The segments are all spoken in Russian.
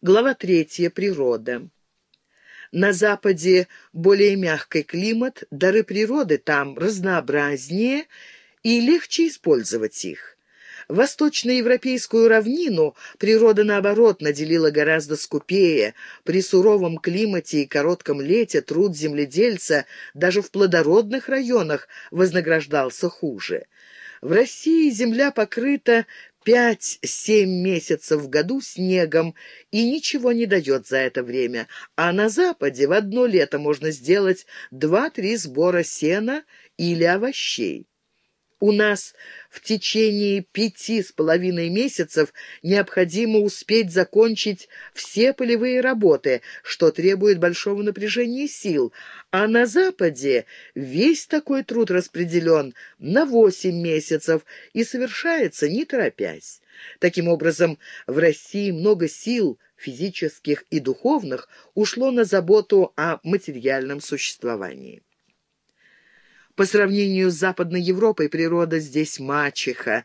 Глава третья. Природа. На Западе более мягкий климат, дары природы там разнообразнее и легче использовать их. Восточноевропейскую равнину природа, наоборот, наделила гораздо скупее. При суровом климате и коротком лете труд земледельца даже в плодородных районах вознаграждался хуже. В России земля покрыта пять-семь месяцев в году снегом и ничего не дает за это время, а на Западе в одно лето можно сделать два-три сбора сена или овощей. У нас в течение пяти с половиной месяцев необходимо успеть закончить все полевые работы, что требует большого напряжения сил, а на Западе весь такой труд распределен на восемь месяцев и совершается не торопясь. Таким образом, в России много сил, физических и духовных, ушло на заботу о материальном существовании. По сравнению с Западной Европой природа здесь мачеха.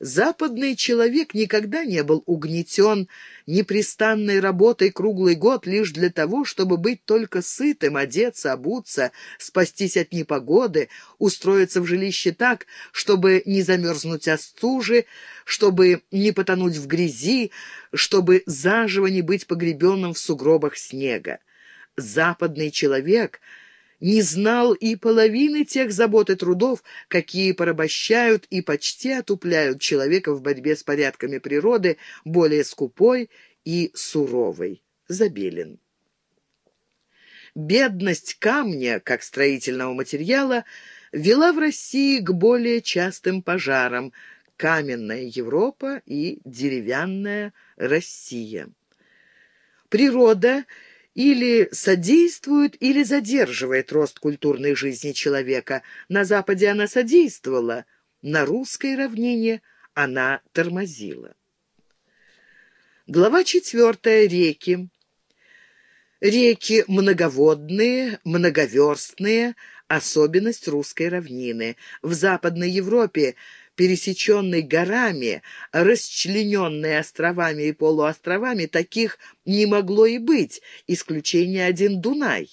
Западный человек никогда не был угнетен непрестанной работой круглый год лишь для того, чтобы быть только сытым, одеться, обуться, спастись от непогоды, устроиться в жилище так, чтобы не замерзнуть от стужи, чтобы не потонуть в грязи, чтобы заживо не быть погребенным в сугробах снега. Западный человек — не знал и половины тех забот и трудов, какие порабощают и почти отупляют человека в борьбе с порядками природы, более скупой и суровой. Забелин. Бедность камня, как строительного материала, вела в России к более частым пожарам каменная Европа и деревянная Россия. Природа или содействует, или задерживает рост культурной жизни человека. На Западе она содействовала, на русской равнине она тормозила. Глава четвертая. Реки. Реки многоводные, многоверстные, особенность русской равнины. В Западной Европе пересеченный горами, расчлененный островами и полуостровами, таких не могло и быть, исключение один Дунай.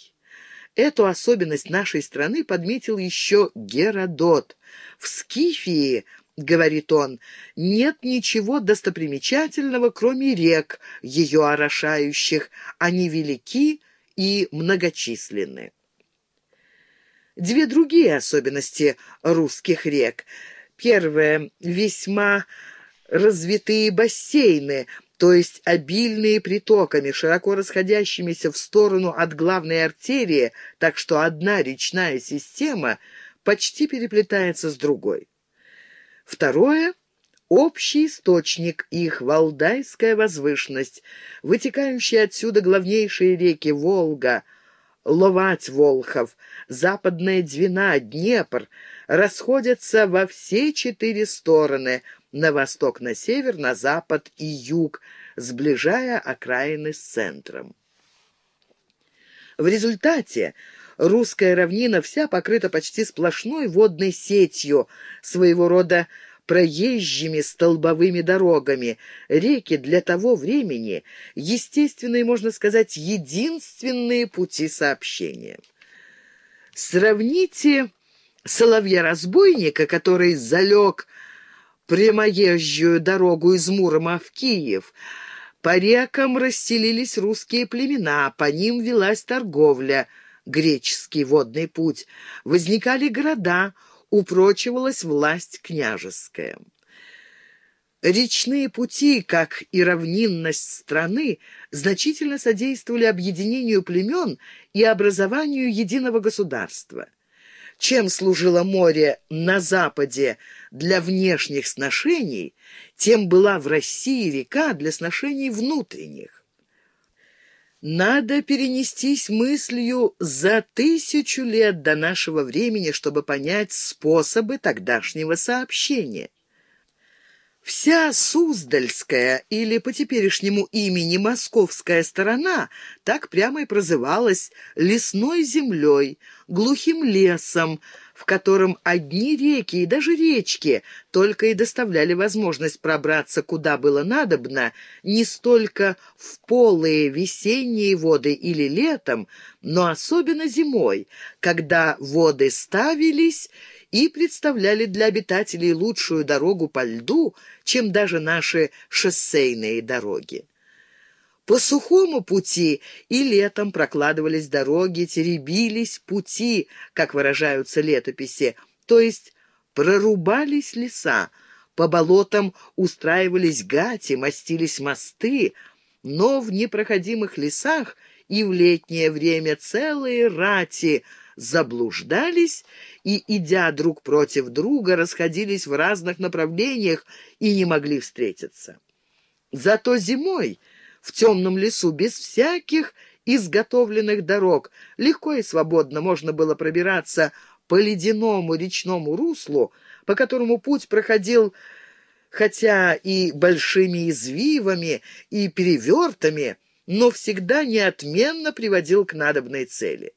Эту особенность нашей страны подметил еще Геродот. В Скифии, говорит он, нет ничего достопримечательного, кроме рек, ее орошающих, они велики и многочисленны. Две другие особенности русских рек – Первое. Весьма развитые бассейны, то есть обильные притоками, широко расходящимися в сторону от главной артерии, так что одна речная система почти переплетается с другой. Второе — общий источник их, Валдайская возвышенность, вытекающие отсюда главнейшие реки Волга, Ловать-Волхов, Западная Двина, Днепр — расходятся во все четыре стороны, на восток, на север, на запад и юг, сближая окраины с центром. В результате русская равнина вся покрыта почти сплошной водной сетью, своего рода проезжими столбовыми дорогами. Реки для того времени — естественные, можно сказать, единственные пути сообщения. Сравните соловья-разбойника, который залег прямоезжую дорогу из Мурома в Киев. По рекам расселились русские племена, по ним велась торговля, греческий водный путь. Возникали города, упрочивалась власть княжеская. Речные пути, как и равнинность страны, значительно содействовали объединению племен и образованию единого государства. Чем служило море на Западе для внешних сношений, тем была в России река для сношений внутренних. Надо перенестись мыслью за тысячу лет до нашего времени, чтобы понять способы тогдашнего сообщения. Вся Суздальская, или по теперешнему имени Московская сторона, так прямо и прозывалась лесной землей, глухим лесом, в котором одни реки и даже речки только и доставляли возможность пробраться куда было надобно, не столько в полые весенние воды или летом, но особенно зимой, когда воды ставились и представляли для обитателей лучшую дорогу по льду, чем даже наши шоссейные дороги. По сухому пути и летом прокладывались дороги, теребились пути, как выражаются летописи, то есть прорубались леса, по болотам устраивались гати, мастились мосты, но в непроходимых лесах и в летнее время целые рати заблуждались и, идя друг против друга, расходились в разных направлениях и не могли встретиться. Зато зимой в темном лесу, без всяких изготовленных дорог. Легко и свободно можно было пробираться по ледяному речному руслу, по которому путь проходил хотя и большими извивами и перевертами, но всегда неотменно приводил к надобной цели.